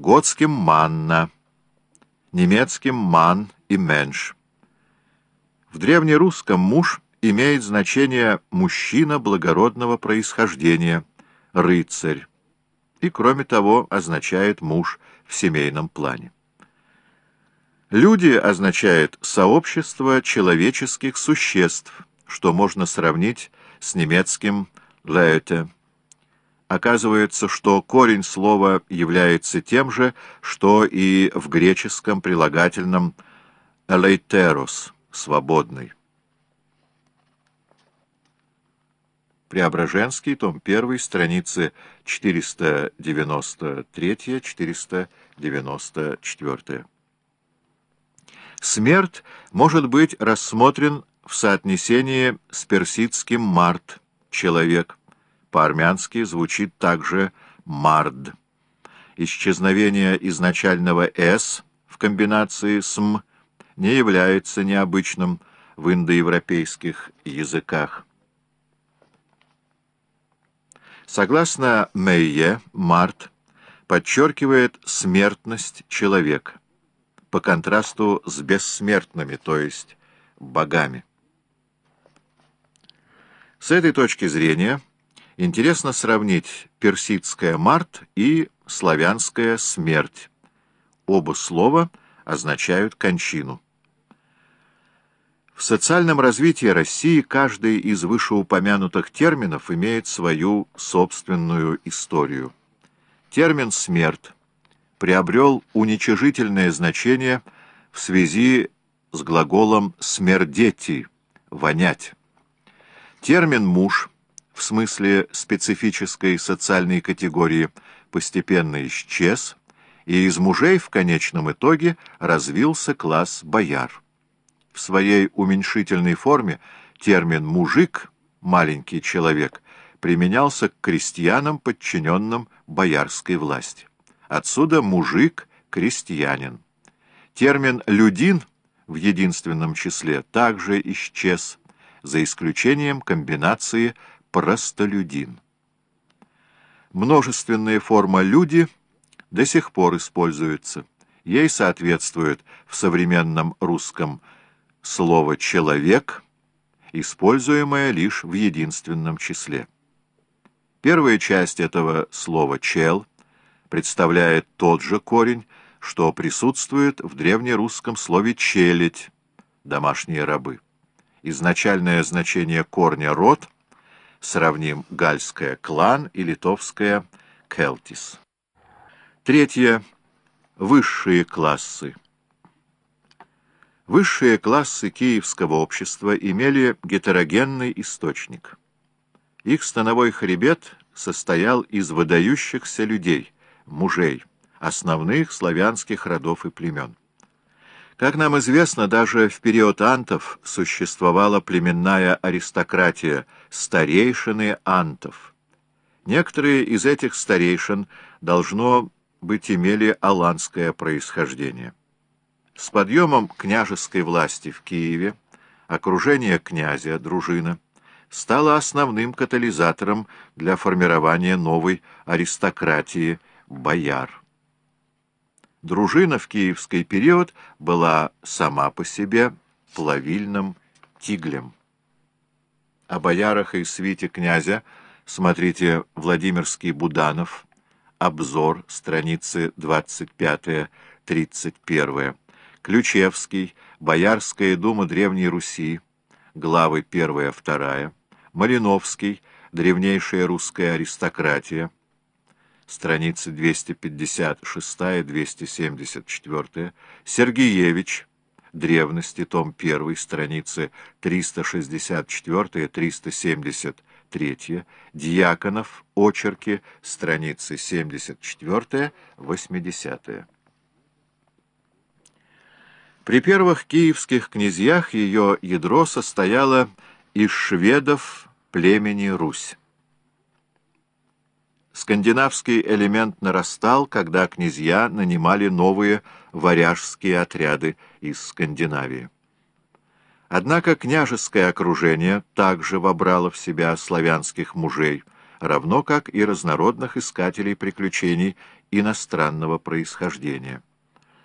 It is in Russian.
готским «манна», немецким «ман» и «менш». В древнерусском «муж» имеет значение «мужчина благородного происхождения», «рыцарь» и, кроме того, означает «муж» в семейном плане. Люди означает сообщество человеческих существ, что можно сравнить с немецким «Leute». Оказывается, что корень слова является тем же, что и в греческом прилагательном «eleuteros» — «свободный». Преображенский, том 1, страницы 493-494. Смерть может быть рассмотрен в соотнесении с персидским «март» — «человек». По-армянски звучит также «мард». Исчезновение изначального «с» в комбинации с «м» не является необычным в индоевропейских языках. Согласно Мейе, Март подчеркивает смертность человека, по контрасту с бессмертными, то есть богами. С этой точки зрения интересно сравнить персидское «март» и славянское «смерть». Оба слова означают кончину. В социальном развитии России каждый из вышеупомянутых терминов имеет свою собственную историю. Термин «смерть» приобрел уничижительное значение в связи с глаголом «смердети» — «вонять». Термин «муж» в смысле специфической социальной категории постепенно исчез, и из мужей в конечном итоге развился класс бояр. В своей уменьшительной форме термин «мужик» — «маленький человек» применялся к крестьянам, подчиненным боярской власти. Отсюда «мужик» — «крестьянин». Термин «людин» в единственном числе также исчез, за исключением комбинации «простолюдин». Множественная форма «люди» до сих пор используется. Ей соответствует в современном русском слово «человек», используемое лишь в единственном числе. Первая часть этого слова «чел» представляет тот же корень, что присутствует в древнерусском слове «челядь» — домашние рабы. Изначальное значение корня «род» сравним гальское «клан» и литовское «келтис». Третье. Высшие классы. Высшие классы киевского общества имели гетерогенный источник. Их становой хребет состоял из выдающихся людей, мужей, основных славянских родов и племен. Как нам известно, даже в период антов существовала племенная аристократия, старейшины антов. Некоторые из этих старейшин должно быть имели аланское происхождение. С подъемом княжеской власти в Киеве окружение князя, дружина, стало основным катализатором для формирования новой аристократии бояр. Дружина в киевский период была сама по себе плавильным тиглем. О боярах и свите князя смотрите Владимирский Буданов, обзор, страницы 25-31. Ключевский, Боярская дума Древней Руси, главы 1-2, Малиновский, Древнейшая русская аристократия, страницы 256-274, Сергеевич, Древности, том 1, страницы 364-373, Дьяконов, Очерки, страницы 74-80. При первых киевских князьях ее ядро состояло из шведов племени Русь. Скандинавский элемент нарастал, когда князья нанимали новые варяжские отряды из Скандинавии. Однако княжеское окружение также вобрало в себя славянских мужей, равно как и разнородных искателей приключений иностранного происхождения.